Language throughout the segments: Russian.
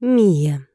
Мия.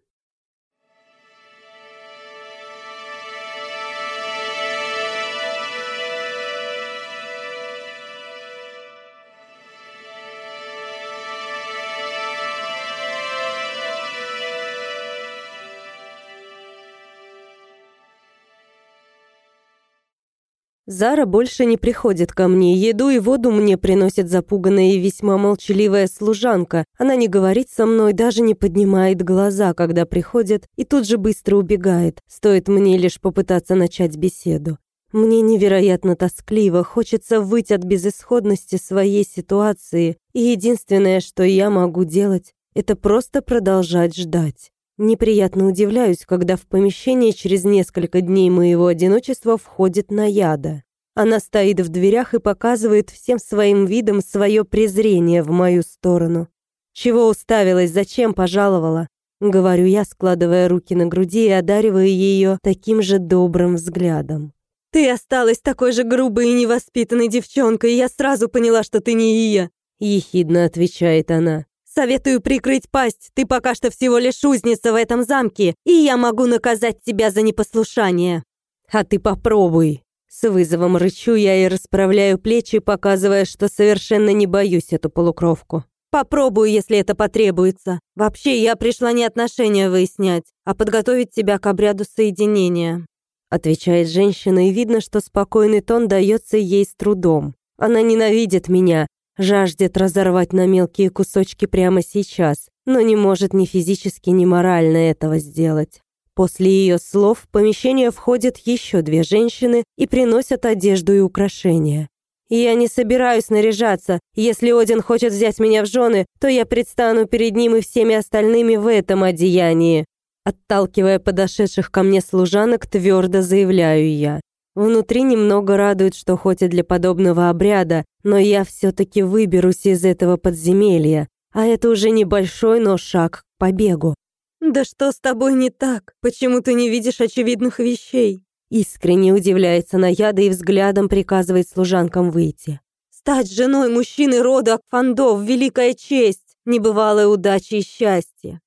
Зара больше не приходит ко мне. Еду и воду мне приносит запуганная и весьма молчаливая служанка. Она не говорит со мной, даже не поднимает глаза, когда приходит, и тут же быстро убегает. Стоит мне лишь попытаться начать беседу. Мне невероятно тоскливо, хочется выйти от безысходности своей ситуации, и единственное, что я могу делать, это просто продолжать ждать. Неприятно удивляюсь, когда в помещение через несколько дней моего одиночества входит Наяда. Она стоит в дверях и показывает всем своим видом свое презрение в мою сторону. «Чего уставилась? Зачем пожаловала?» Говорю я, складывая руки на груди и одаривая ее таким же добрым взглядом. «Ты осталась такой же грубой и невоспитанной девчонкой, и я сразу поняла, что ты не Ия», — ехидно отвечает она. Советую прикрыть пасть, ты пока что всего лишь узница в этом замке, и я могу наказать тебя за непослушание. А ты попробуй. С вызовом рычу я и расправляю плечи, показывая, что совершенно не боюсь эту полукровку. Попробую, если это потребуется. Вообще, я пришла не отношения выяснять, а подготовить тебя к обряду соединения. Отвечает женщина, и видно, что спокойный тон дается ей с трудом. Она ненавидит меня, жаждет разорвать на мелкие кусочки прямо сейчас, но не может ни физически, ни морально этого сделать. После ее слов в помещение входят еще две женщины и приносят одежду и украшения. Я не собираюсь наряжаться. Если Один хочет взять меня в жены, то я предстану перед ним и всеми остальными в этом одеянии. Отталкивая подошедших ко мне служанок, твердо заявляю я. Внутри немного радует, что хоть и для подобного обряда, но я все-таки выберусь из этого подземелья, а это уже небольшой, но шаг к побегу. «Да что с тобой не так? Почему ты не видишь очевидных вещей?» Искренне удивляется Наяда и взглядом приказывает служанкам выйти. «Стать женой мужчины рода Акфандов — великая честь, небывалая удача и счастье».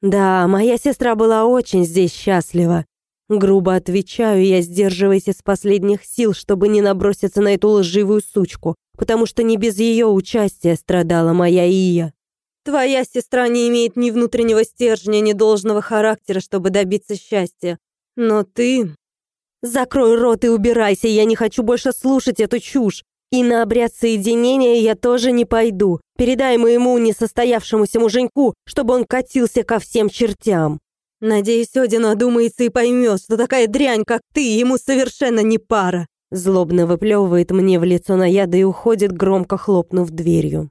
Да, моя сестра была очень здесь счастлива, Грубо отвечаю я, сдерживаясь из последних сил, чтобы не наброситься на эту лживую сучку, потому что не без ее участия страдала моя Ия. Твоя сестра не имеет ни внутреннего стержня, ни должного характера, чтобы добиться счастья. Но ты... Закрой рот и убирайся, я не хочу больше слушать эту чушь. И на обряд соединения я тоже не пойду. Передай моему несостоявшемуся муженьку, чтобы он катился ко всем чертям. Надеюсь, Один одумается и поймет, что такая дрянь, как ты, ему совершенно не пара. Злобно выплевывает мне в лицо наяда и уходит, громко хлопнув дверью.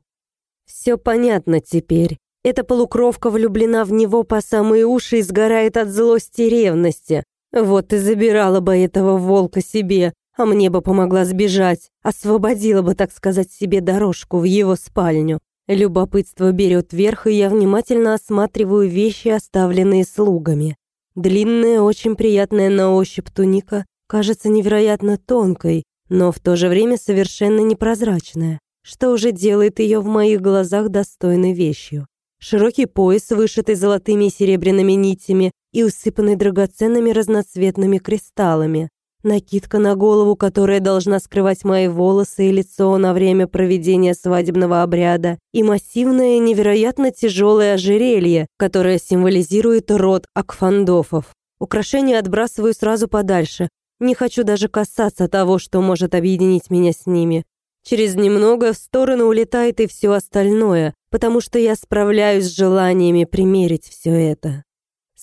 Все понятно теперь. Эта полукровка влюблена в него по самые уши и сгорает от злости и ревности. Вот и забирала бы этого волка себе, а мне бы помогла сбежать, освободила бы, так сказать, себе дорожку в его спальню. Любопытство берет верх, и я внимательно осматриваю вещи, оставленные слугами. Длинная, очень приятная на ощупь туника кажется невероятно тонкой, но в то же время совершенно непрозрачная, что уже делает ее в моих глазах достойной вещью. Широкий пояс, вышитый золотыми и серебряными нитями и усыпанный драгоценными разноцветными кристаллами. Накидка на голову, которая должна скрывать мои волосы и лицо на время проведения свадебного обряда, и массивное, невероятно тяжелое ожерелье, которое символизирует род Акфандофов. Украшения отбрасываю сразу подальше. Не хочу даже касаться того, что может объединить меня с ними. Через немного в сторону улетает и все остальное, потому что я справляюсь с желаниями примерить все это.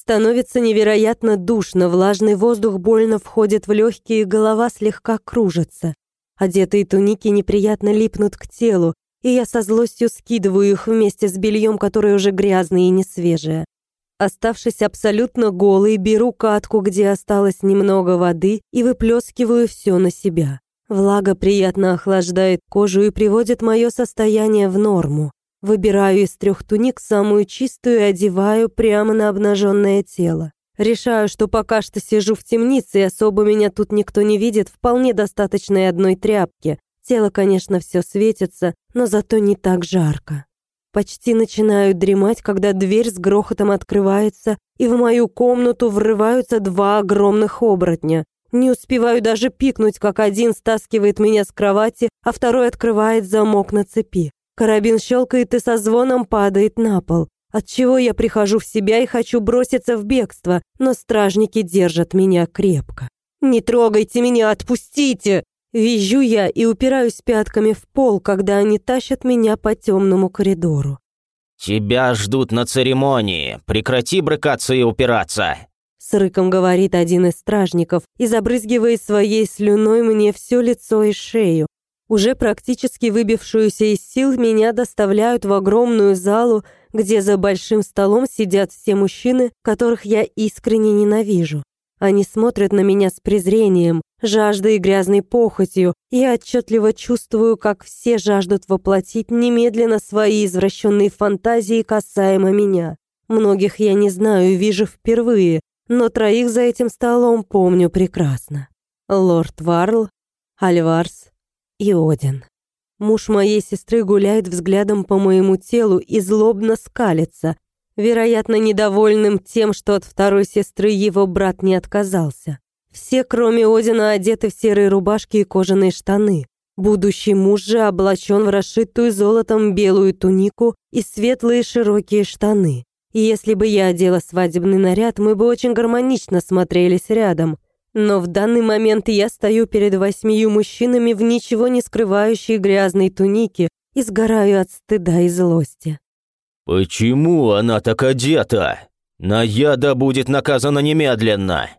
Становится невероятно душно, влажный воздух больно входит в легкие, голова слегка кружится. Одетые туники неприятно липнут к телу, и я со злостью скидываю их вместе с бельем, которое уже грязное и несвежее. Оставшись абсолютно голой, беру катку, где осталось немного воды, и выплескиваю все на себя. Влага приятно охлаждает кожу и приводит мое состояние в норму. Выбираю из трех туник самую чистую и одеваю прямо на обнаженное тело. Решаю, что пока что сижу в темнице, и особо меня тут никто не видит, вполне достаточно и одной тряпки. Тело, конечно, все светится, но зато не так жарко. Почти начинаю дремать, когда дверь с грохотом открывается, и в мою комнату врываются два огромных оборотня. Не успеваю даже пикнуть, как один стаскивает меня с кровати, а второй открывает замок на цепи. Карабин щелкает и со звоном падает на пол. Отчего я прихожу в себя и хочу броситься в бегство, но стражники держат меня крепко. «Не трогайте меня, отпустите!» Визжу я и упираюсь пятками в пол, когда они тащат меня по темному коридору. «Тебя ждут на церемонии. Прекрати брыкаться и упираться!» С рыком говорит один из стражников и забрызгивает своей слюной мне все лицо и шею. Уже практически выбившуюся из сил меня доставляют в огромную залу, где за большим столом сидят все мужчины, которых я искренне ненавижу. Они смотрят на меня с презрением, жаждой и грязной похотью. Я отчетливо чувствую, как все жаждут воплотить немедленно свои извращенные фантазии касаемо меня. Многих я не знаю и вижу впервые, но троих за этим столом помню прекрасно. Лорд Варл, Альварс и Один. Муж моей сестры гуляет взглядом по моему телу и злобно скалится, вероятно, недовольным тем, что от второй сестры его брат не отказался. Все, кроме Одина, одеты в серые рубашки и кожаные штаны. Будущий муж же облачен в расшитую золотом белую тунику и светлые широкие штаны. И если бы я одела свадебный наряд, мы бы очень гармонично смотрелись рядом. Но в данный момент я стою перед восьмию мужчинами в ничего не скрывающей грязной тунике и сгораю от стыда и злости. «Почему она так одета? Наяда будет наказана немедленно!»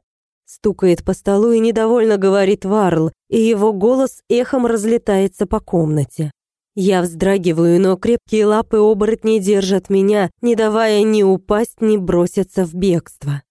Стукает по столу и недовольно говорит Варл, и его голос эхом разлетается по комнате. Я вздрагиваю, но крепкие лапы оборотней держат меня, не давая ни упасть, ни броситься в бегство.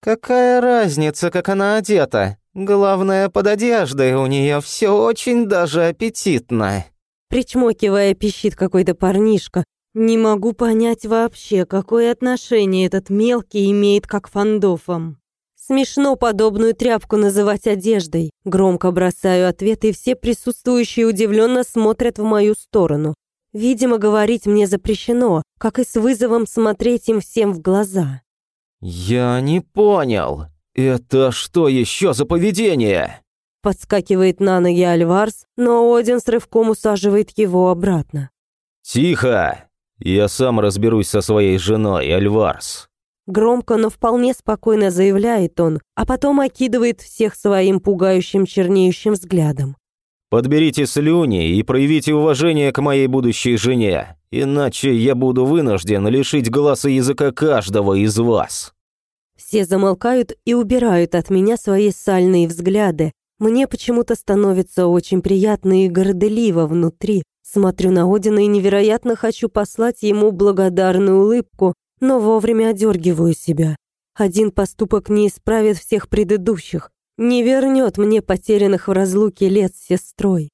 «Какая разница, как она одета? Главное, под одеждой у нее все очень даже аппетитно». Причмокивая, пищит какой-то парнишка. Не могу понять вообще, какое отношение этот мелкий имеет к фандофам. Смешно подобную тряпку называть одеждой. Громко бросаю ответ, и все присутствующие удивленно смотрят в мою сторону. Видимо, говорить мне запрещено, как и с вызовом смотреть им всем в глаза. «Я не понял. Это что еще за поведение?» Подскакивает на ноги Альварс, но Один с рывком усаживает его обратно. «Тихо! Я сам разберусь со своей женой, Альварс». Громко, но вполне спокойно заявляет он, а потом окидывает всех своим пугающим чернеющим взглядом. «Подберите слюни и проявите уважение к моей будущей жене, иначе я буду вынужден лишить и языка каждого из вас». Все замолкают и убирают от меня свои сальные взгляды. Мне почему-то становится очень приятно и горделиво внутри. Смотрю на Одина и невероятно хочу послать ему благодарную улыбку, но вовремя одергиваю себя. Один поступок не исправит всех предыдущих, не вернет мне потерянных в разлуке лет с сестрой.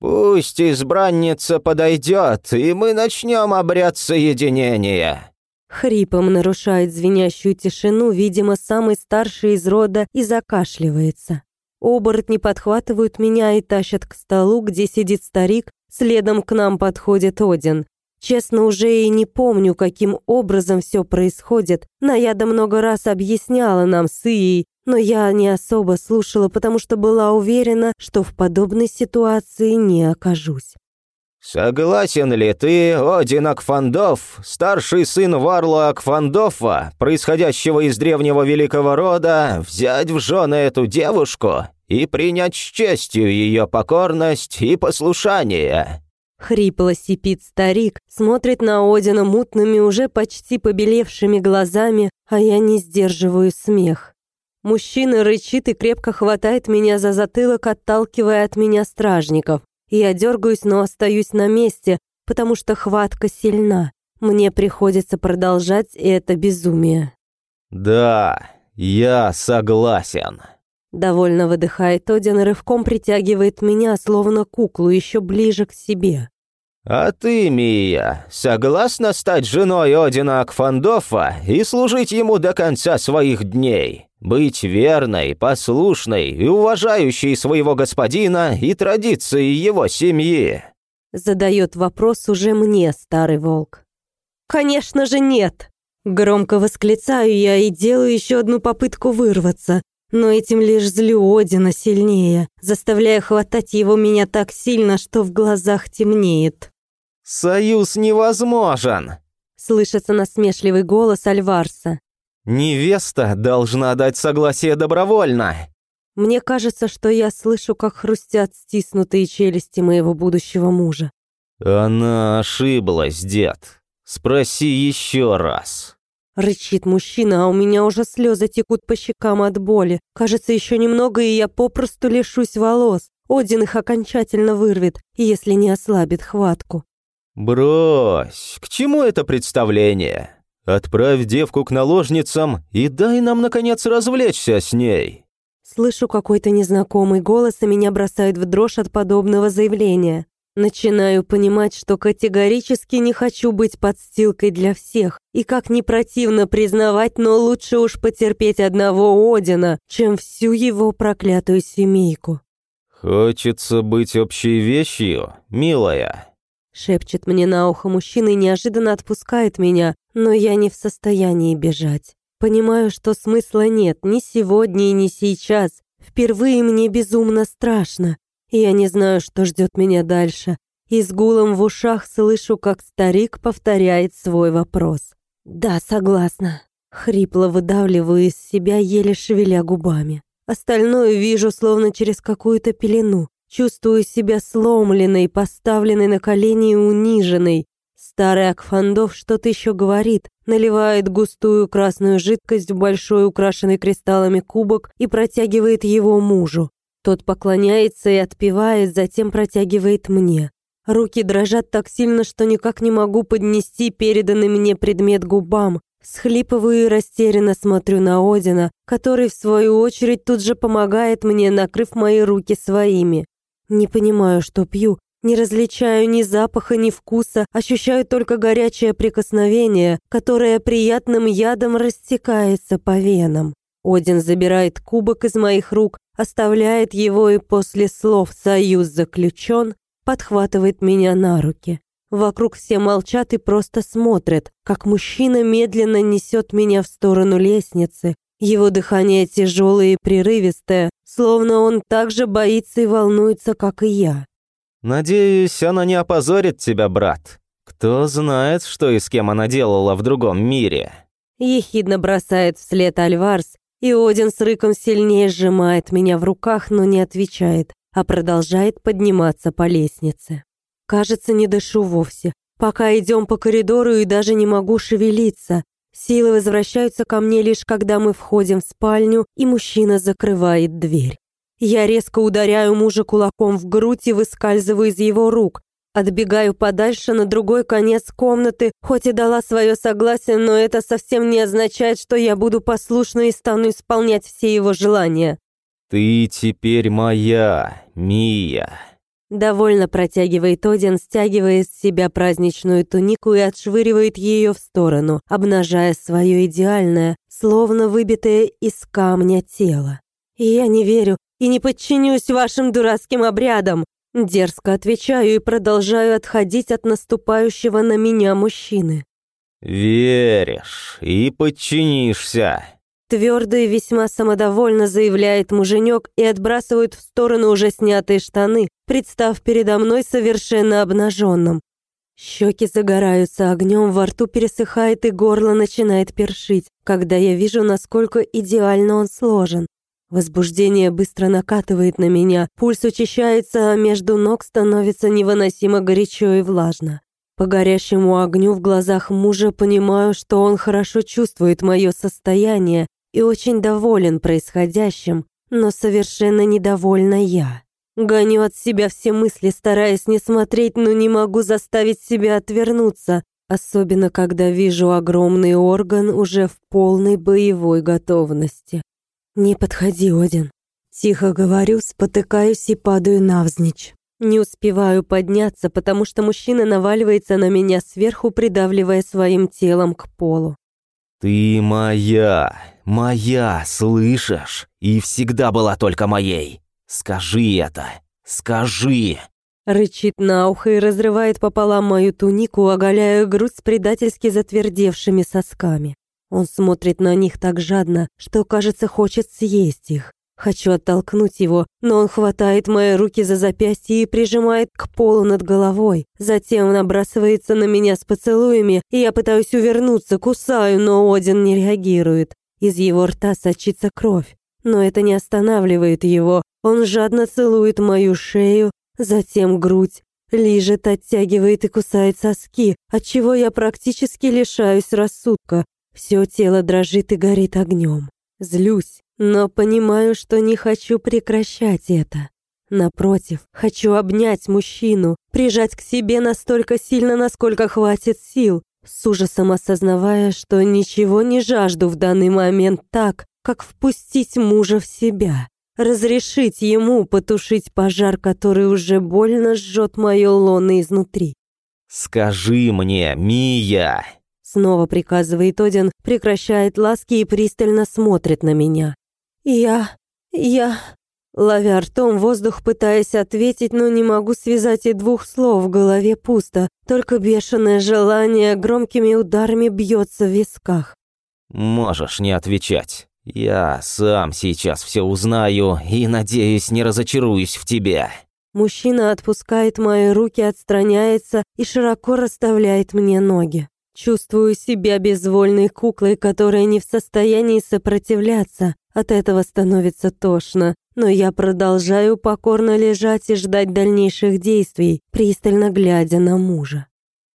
«Пусть избранница подойдет, и мы начнем обряд соединения». Хрипом нарушает звенящую тишину, видимо, самый старший из рода, и закашливается. Оборотни подхватывают меня и тащат к столу, где сидит старик, следом к нам подходит Один. Честно, уже и не помню, каким образом все происходит. Наяда много раз объясняла нам с Ией, но я не особо слушала, потому что была уверена, что в подобной ситуации не окажусь. «Согласен ли ты, Один Акфандов, старший сын Варла Акфандофа, происходящего из древнего великого рода, взять в жены эту девушку и принять с честью ее покорность и послушание?» Хрипло сипит старик, смотрит на Одина мутными, уже почти побелевшими глазами, а я не сдерживаю смех. Мужчина рычит и крепко хватает меня за затылок, отталкивая от меня стражников. Я дергаюсь, но остаюсь на месте, потому что хватка сильна. Мне приходится продолжать это безумие. «Да, я согласен», Довольно выдыхает Один и рывком притягивает меня, словно куклу, еще ближе к себе. «А ты, Мия, согласна стать женой Одина Акфандофа и служить ему до конца своих дней? Быть верной, послушной и уважающей своего господина и традиции его семьи?» Задает вопрос уже мне, старый волк. Конечно же нет. Громко восклицаю я и делаю еще одну попытку вырваться, но этим лишь злю Одина сильнее, заставляя хватать его меня так сильно, что в глазах темнеет. «Союз невозможен!» Слышится насмешливый голос Альварса. «Невеста должна дать согласие добровольно!» Мне кажется, что я слышу, как хрустят стиснутые челюсти моего будущего мужа. «Она ошиблась, дед. Спроси еще раз». Рычит мужчина, а у меня уже слезы текут по щекам от боли. Кажется, еще немного, и я попросту лишусь волос. Один их окончательно вырвет, если не ослабит хватку. «Брось, к чему это представление? Отправь девку к наложницам и дай нам, наконец, развлечься с ней». Слышу какой-то незнакомый голос, и меня бросает в дрожь от подобного заявления. Начинаю понимать, что категорически не хочу быть подстилкой для всех. И как не противно признавать, но лучше уж потерпеть одного Одина, чем всю его проклятую семейку. «Хочется быть общей вещью, милая», шепчет мне на ухо мужчина и неожиданно отпускает меня, но я не в состоянии бежать. Понимаю, что смысла нет ни сегодня и ни сейчас. Впервые мне безумно страшно. Я не знаю, что ждет меня дальше. И с гулом в ушах слышу, как старик повторяет свой вопрос. «Да, согласна». Хрипло выдавливаю из себя, еле шевеля губами. Остальное вижу словно через какую-то пелену. Чувствую себя сломленной, поставленной на колени и униженной. Старый Акфандов что-то еще говорит, наливает густую красную жидкость в большой украшенный кристаллами кубок и протягивает его мужу. Тот поклоняется и отпевает, затем протягивает мне. Руки дрожат так сильно, что никак не могу поднести переданный мне предмет губам. Схлипываю и растерянно смотрю на Одина, который, в свою очередь, тут же помогает мне, накрыв мои руки своими. Не понимаю, что пью, не различаю ни запаха, ни вкуса, ощущаю только горячее прикосновение, которое приятным ядом растекается по венам. Один забирает кубок из моих рук, оставляет его и после слов «союз заключен» подхватывает меня на руки. Вокруг все молчат и просто смотрят, как мужчина медленно несет меня в сторону лестницы. Его дыхание тяжелое и прерывистое, словно он так же боится и волнуется, как и я. «Надеюсь, она не опозорит тебя, брат. Кто знает, что и с кем она делала в другом мире». Ехидно бросает вслед Альварс, и Один с рыком сильнее сжимает меня в руках, но не отвечает, а продолжает подниматься по лестнице. Кажется, не дышу вовсе. Пока идем по коридору и даже не могу шевелиться. Силы возвращаются ко мне лишь когда мы входим в спальню, и мужчина закрывает дверь. Я резко ударяю мужа кулаком в грудь и выскальзываю из его рук. Отбегаю подальше на другой конец комнаты, хоть и дала свое согласие, но это совсем не означает, что я буду послушна и стану исполнять все его желания. «Ты теперь моя, Мия», Довольно протягивает Один, стягивая с себя праздничную тунику и отшвыривает ее в сторону, обнажая свое идеальное, словно выбитое из камня тело. «Я не верю и не подчинюсь вашим дурацким обрядам. Дерзко отвечаю и продолжаю отходить от наступающего на меня мужчины. «Веришь и подчинишься», Твердо и весьма самодовольно заявляет муженек и отбрасывает в сторону уже снятые штаны, представ передо мной совершенно обнаженным. Щеки загораются огнем, во рту пересыхает и горло начинает першить, когда я вижу, насколько идеально он сложен. Возбуждение быстро накатывает на меня, пульс учащается, а между ног становится невыносимо горячо и влажно. По горящему огню в глазах мужа понимаю, что он хорошо чувствует мое состояние и очень доволен происходящим, но совершенно недовольна я. Гоню от себя все мысли, стараясь не смотреть, но не могу заставить себя отвернуться, особенно когда вижу огромный орган уже в полной боевой готовности. «Не подходи, Один». Тихо говорю, спотыкаюсь и падаю навзничь. Не успеваю подняться, потому что мужчина наваливается на меня сверху, придавливая своим телом к полу. «Ты моя, моя, слышишь? И всегда была только моей. Скажи это, скажи!» Рычит на ухо и разрывает пополам мою тунику, оголяя грудь с предательски затвердевшими сосками. Он смотрит на них так жадно, что, кажется, хочет съесть их. Хочу оттолкнуть его, но он хватает мои руки за запястье и прижимает к полу над головой. Затем набрасывается на меня с поцелуями, и я пытаюсь увернуться, кусаю, но Один не реагирует. Из его рта сочится кровь. Но это не останавливает его. Он жадно целует мою шею, затем грудь, лижет, оттягивает и кусает соски, отчего я практически лишаюсь рассудка. Все тело дрожит и горит огнем. Злюсь, но понимаю, что не хочу прекращать это. Напротив, хочу обнять мужчину, прижать к себе настолько сильно, насколько хватит сил, с ужасом осознавая, что ничего не жажду в данный момент так, как впустить мужа в себя, разрешить ему потушить пожар, который уже больно жжет мое лоно изнутри. «Скажи мне, Мия!» Снова приказывает Один, прекращает ласки и пристально смотрит на меня. «Я... я...» Ловя ртом воздух, пытаясь ответить, но не могу связать и двух слов, в голове пусто. Только бешеное желание громкими ударами бьется в висках. «Можешь не отвечать. Я сам сейчас все узнаю и, надеюсь, не разочаруюсь в тебе». Мужчина отпускает мои руки, отстраняется и широко расставляет мне ноги. Чувствую себя безвольной куклой, которая не в состоянии сопротивляться. От этого становится тошно. Но я продолжаю покорно лежать и ждать дальнейших действий, пристально глядя на мужа.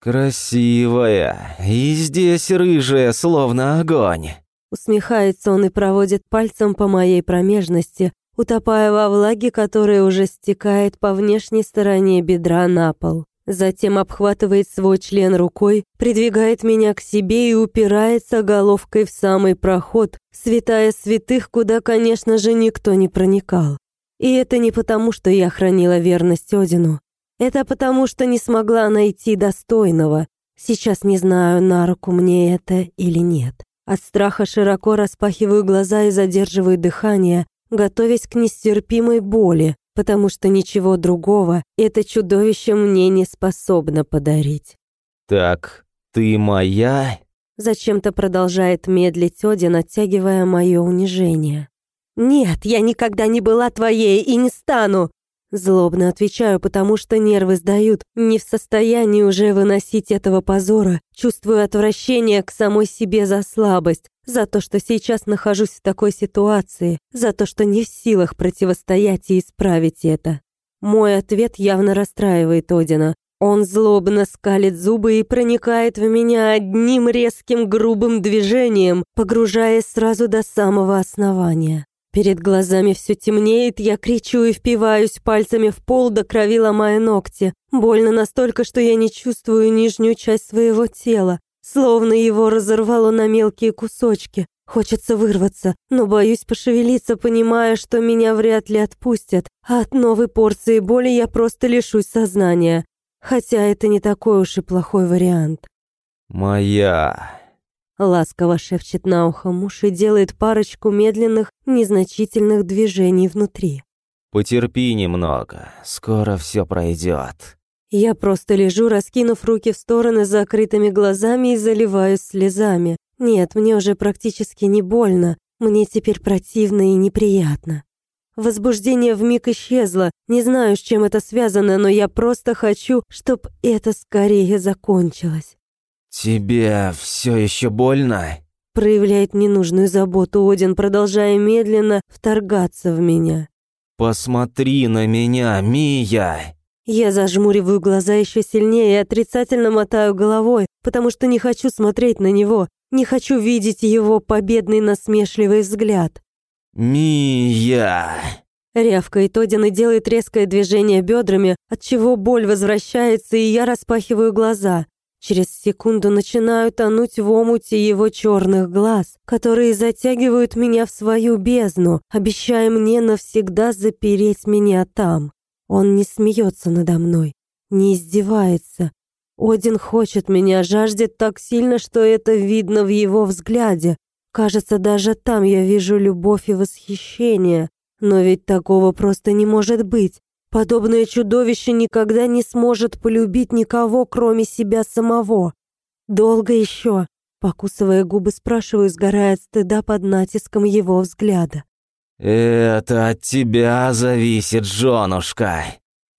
«Красивая. И здесь рыжая, словно огонь». Усмехается он и проводит пальцем по моей промежности, утопая во влаге, которая уже стекает по внешней стороне бедра на пол. Затем обхватывает свой член рукой, придвигает меня к себе и упирается головкой в самый проход, святая святых, куда, конечно же, никто не проникал. И это не потому, что я хранила верность Одину. Это потому, что не смогла найти достойного. Сейчас не знаю, на руку мне это или нет. От страха широко распахиваю глаза и задерживаю дыхание, готовясь к нестерпимой боли, потому что ничего другого это чудовище мне не способно подарить. «Так, ты моя?» Зачем-то продолжает медлить Один, оттягивая мое унижение. «Нет, я никогда не была твоей и не стану!» Злобно отвечаю, потому что нервы сдают, не в состоянии уже выносить этого позора, чувствую отвращение к самой себе за слабость, за то, что сейчас нахожусь в такой ситуации, за то, что не в силах противостоять и исправить это. Мой ответ явно расстраивает Одина. Он злобно скалит зубы и проникает в меня одним резким грубым движением, погружаясь сразу до самого основания. Перед глазами все темнеет, я кричу и впиваюсь пальцами в пол, до крови ломая ногти. Больно настолько, что я не чувствую нижнюю часть своего тела, словно его разорвало на мелкие кусочки. Хочется вырваться, но боюсь пошевелиться, понимая, что меня вряд ли отпустят, а от новой порции боли я просто лишусь сознания. Хотя это не такой уж и плохой вариант. «Моя...» Ласково шепчет на ухо муж и делает парочку медленных, незначительных движений внутри. «Потерпи немного, скоро все пройдет». Я просто лежу, раскинув руки в стороны с закрытыми глазами и заливаюсь слезами. Нет, мне уже практически не больно, мне теперь противно и неприятно. Возбуждение вмиг исчезло, не знаю, с чем это связано, но я просто хочу, чтобы это скорее закончилось. «Тебе все еще больно?» Проявляет ненужную заботу Один, продолжая медленно вторгаться в меня. «Посмотри на меня, Мия!» Я зажмуриваю глаза еще сильнее и отрицательно мотаю головой, потому что не хочу смотреть на него, не хочу видеть его победный насмешливый взгляд. «Мия!» Рявкает Один и делает резкое движение бедрами, от чего боль возвращается, и я распахиваю глаза. Через секунду начинаю тонуть в омуте его черных глаз, которые затягивают меня в свою бездну, обещая мне навсегда запереть меня там. Он не смеется надо мной, не издевается. Один хочет меня, жаждет так сильно, что это видно в его взгляде. Кажется, даже там я вижу любовь и восхищение. Но ведь такого просто не может быть. Подобное чудовище никогда не сможет полюбить никого, кроме себя самого. Долго еще, покусывая губы, спрашиваю, сгорая от стыда под натиском его взгляда. «Это от тебя зависит, женушка!»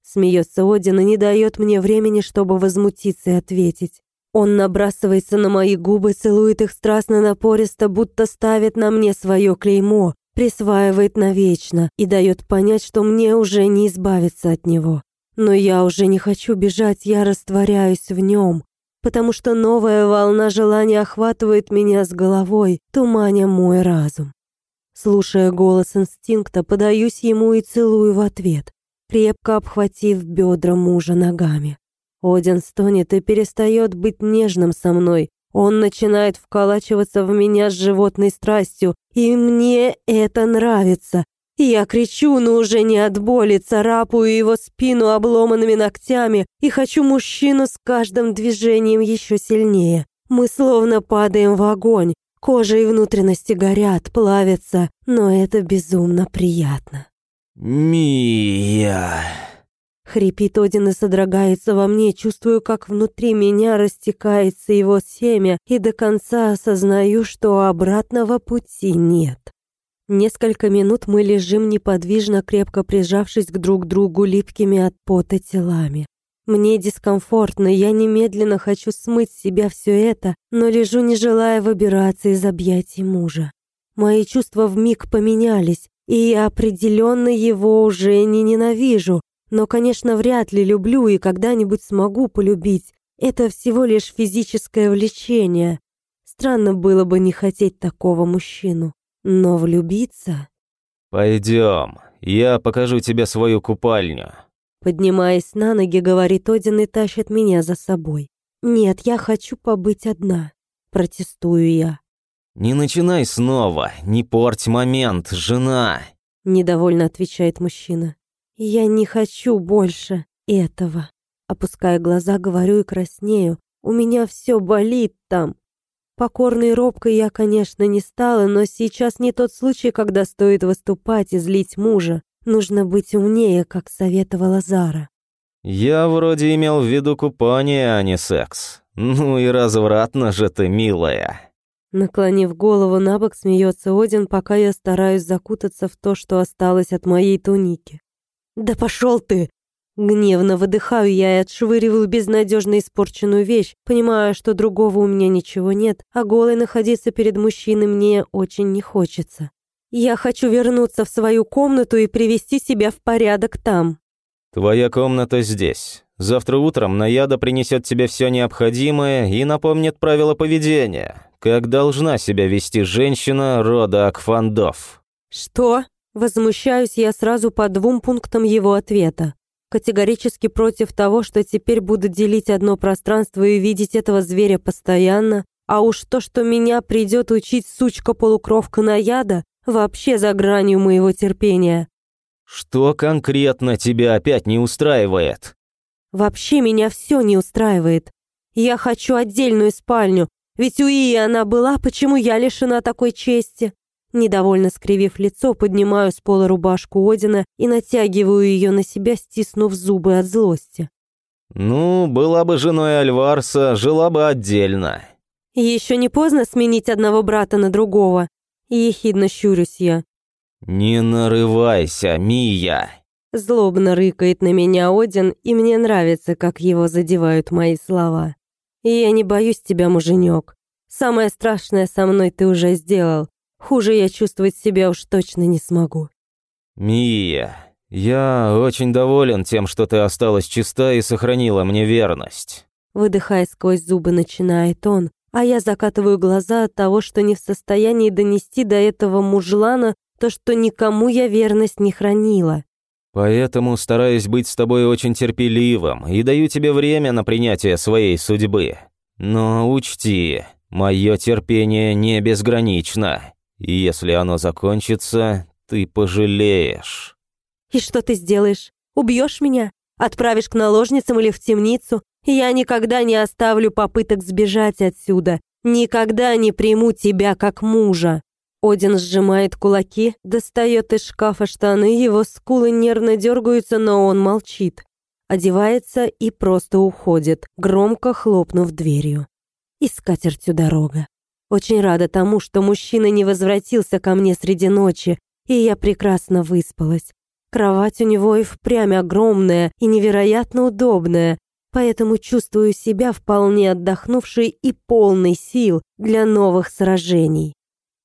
Смеется Один и не дает мне времени, чтобы возмутиться и ответить. Он набрасывается на мои губы, целует их страстно напористо, будто ставит на мне свое клеймо, присваивает навечно и дает понять, что мне уже не избавиться от него. Но я уже не хочу бежать, я растворяюсь в нем, потому что новая волна желания охватывает меня с головой, туманя мой разум. Слушая голос инстинкта, подаюсь ему и целую в ответ, крепко обхватив бедра мужа ногами. Один стонет и перестает быть нежным со мной, он начинает вколачиваться в меня с животной страстью, и мне это нравится. Я кричу, но уже не от боли, царапаю его спину обломанными ногтями и хочу мужчину с каждым движением еще сильнее. Мы словно падаем в огонь, кожа и внутренности горят, плавятся, но это безумно приятно. «Мия...» Хрипит Один и содрогается во мне, чувствую, как внутри меня растекается его семя, и до конца осознаю, что обратного пути нет. Несколько минут мы лежим неподвижно, крепко прижавшись к друг другу липкими от пота телами. Мне дискомфортно, я немедленно хочу смыть с себя все это, но лежу, не желая выбираться из объятий мужа. Мои чувства вмиг поменялись, и я определенно его уже не ненавижу, но, конечно, вряд ли люблю и когда-нибудь смогу полюбить. Это всего лишь физическое влечение. Странно было бы не хотеть такого мужчину. Но влюбиться... «Пойдем, я покажу тебе свою купальню». Поднимаясь на ноги, говорит Один и тащит меня за собой. «Нет, я хочу побыть одна». Протестую я. «Не начинай снова, не порть момент, жена!» Недовольно отвечает мужчина. «Я не хочу больше этого». Опуская глаза, говорю и краснею. «У меня все болит там». Покорной робкой я, конечно, не стала, но сейчас не тот случай, когда стоит выступать и злить мужа. Нужно быть умнее, как советовала Зара. «Я вроде имел в виду купание, а не секс. Ну и развратно же ты, милая». Наклонив голову на бок, смеется Один, пока я стараюсь закутаться в то, что осталось от моей туники. «Да пошел ты!» Гневно выдыхаю я и отшвыриваю безнадежно испорченную вещь, понимая, что другого у меня ничего нет, а голой находиться перед мужчиной мне очень не хочется. Я хочу вернуться в свою комнату и привести себя в порядок там. Твоя комната здесь. Завтра утром Наяда принесет тебе все необходимое и напомнит правила поведения, как должна себя вести женщина рода Акфандов. Что? Возмущаюсь я сразу по двум пунктам его ответа. Категорически против того, что теперь буду делить одно пространство и видеть этого зверя постоянно, а уж то, что меня придет учить сучка-полукровка Наяда, вообще за гранью моего терпения. Что конкретно тебя опять не устраивает? Вообще меня все не устраивает. Я хочу отдельную спальню, ведь у Ии она была, почему я лишена такой чести? Недовольно скривив лицо, поднимаю с пола рубашку Одина и натягиваю ее на себя, стиснув зубы от злости. «Ну, была бы женой Альварса, жила бы отдельно». «Еще не поздно сменить одного брата на другого?» Ехидно щурюсь я. «Не нарывайся, Мия!» Злобно рыкает на меня Один, и мне нравится, как его задевают мои слова. «Я не боюсь тебя, муженек. Самое страшное со мной ты уже сделал. Хуже я чувствовать себя уж точно не смогу. Мия, я очень доволен тем, что ты осталась чиста и сохранила мне верность. Выдыхая сквозь зубы, начинает он, а я закатываю глаза от того, что не в состоянии донести до этого мужлана то, что никому я верность не хранила. Поэтому стараюсь быть с тобой очень терпеливым и даю тебе время на принятие своей судьбы. Но учти, мое терпение не безгранично. И если оно закончится, ты пожалеешь. И что ты сделаешь? Убьешь меня? Отправишь к наложницам или в темницу? Я никогда не оставлю попыток сбежать отсюда. Никогда не приму тебя как мужа. Один сжимает кулаки, достает из шкафа штаны, его скулы нервно дергаются, но он молчит. Одевается и просто уходит, громко хлопнув дверью. И скатертью дорога. Очень рада тому, что мужчина не возвратился ко мне среди ночи, и я прекрасно выспалась. Кровать у него и впрямь огромная и невероятно удобная, поэтому чувствую себя вполне отдохнувшей и полной сил для новых сражений.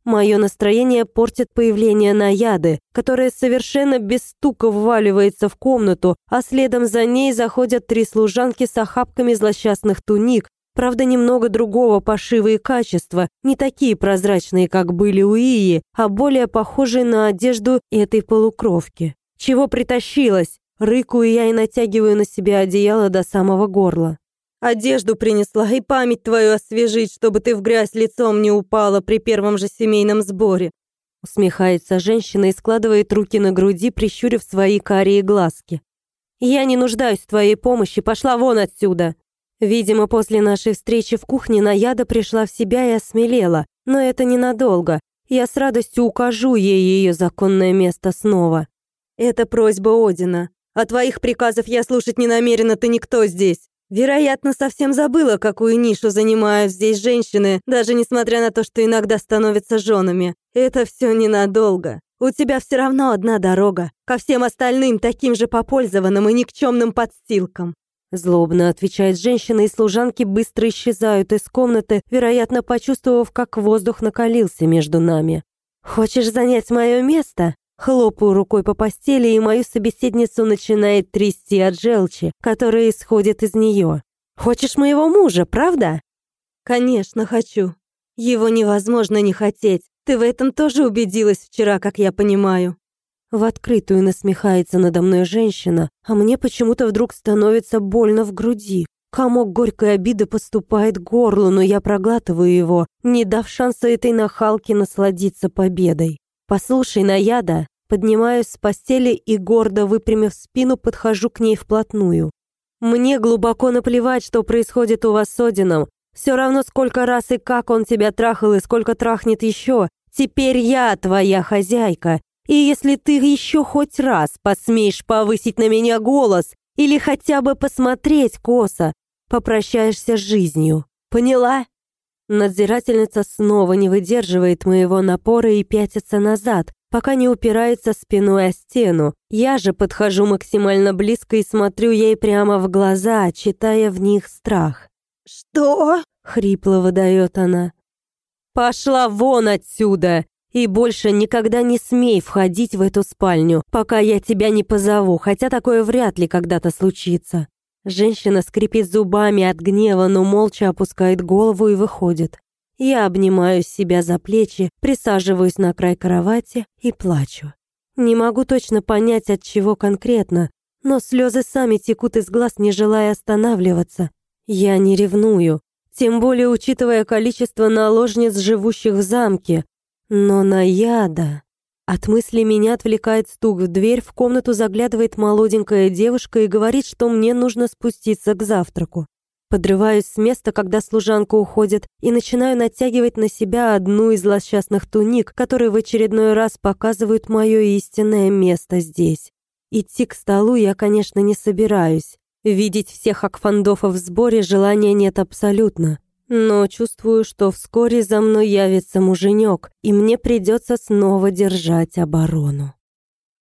Мое настроение портит появление наяды, которая совершенно без стука вваливается в комнату, а следом за ней заходят три служанки с охапками злосчастных туник, правда, немного другого пошива и качества, не такие прозрачные, как были у Ии, а более похожие на одежду этой полукровки. Чего притащилась? Рыкую я и натягиваю на себя одеяло до самого горла. Одежду принесла и память твою освежить, чтобы ты в грязь лицом не упала при первом же семейном сборе. Усмехается женщина и складывает руки на груди, прищурив свои карие глазки. Я не нуждаюсь в твоей помощи, пошла вон отсюда. Видимо, после нашей встречи в кухне Наяда пришла в себя и осмелела, но это ненадолго. Я с радостью укажу ей ее законное место снова. Это просьба Одина. А твоих приказов я слушать не намерена, ты никто здесь. Вероятно, совсем забыла, какую нишу занимают здесь женщины, даже несмотря на то, что иногда становятся женами. Это все ненадолго. У тебя все равно одна дорога, ко всем остальным таким же попользованным и никчемным подстилкам. Злобно отвечает женщина, и служанки быстро исчезают из комнаты, вероятно, почувствовав, как воздух накалился между нами. «Хочешь занять мое место?» Хлопаю рукой по постели, и мою собеседницу начинает трясти от желчи, которая исходит из нее. «Хочешь моего мужа, правда?» «Конечно, хочу. Его невозможно не хотеть. Ты в этом тоже убедилась вчера, как я понимаю». В открытую насмехается надо мной женщина, а мне почему-то вдруг становится больно в груди. Комок горькой обиды поступает к горлу, но я проглатываю его, не дав шанса этой нахалке насладиться победой. «Послушай, Наяда!» Поднимаюсь с постели и, гордо выпрямив спину, подхожу к ней вплотную. «Мне глубоко наплевать, что происходит у вас с Одином. Все равно, сколько раз и как он тебя трахал, и сколько трахнет еще. Теперь я твоя хозяйка. И если ты еще хоть раз посмеешь повысить на меня голос или хотя бы посмотреть косо, попрощаешься с жизнью. Поняла?» Надзирательница снова не выдерживает моего напора и пятится назад, пока не упирается спиной о стену. Я же подхожу максимально близко и смотрю ей прямо в глаза, читая в них страх. «Что?» — хрипло выдает она. «Пошла вон отсюда! И больше никогда не смей входить в эту спальню, пока я тебя не позову, хотя такое вряд ли когда-то случится». Женщина скрипит зубами от гнева, но молча опускает голову и выходит. Я обнимаю себя за плечи, присаживаюсь на край кровати и плачу. Не могу точно понять, от чего конкретно, но слезы сами текут из глаз, не желая останавливаться. Я не ревную, тем более учитывая количество наложниц, живущих в замке. Но Наяда... От мысли меня отвлекает стук в дверь, в комнату заглядывает молоденькая девушка и говорит, что мне нужно спуститься к завтраку. Подрываюсь с места, когда служанка уходит, и начинаю натягивать на себя одну из злосчастных туник, которые в очередной раз показывают мое истинное место здесь. Идти к столу я, конечно, не собираюсь. Видеть всех акфандофов в сборе желания нет абсолютно но чувствую, что вскоре за мной явится муженек, и мне придется снова держать оборону.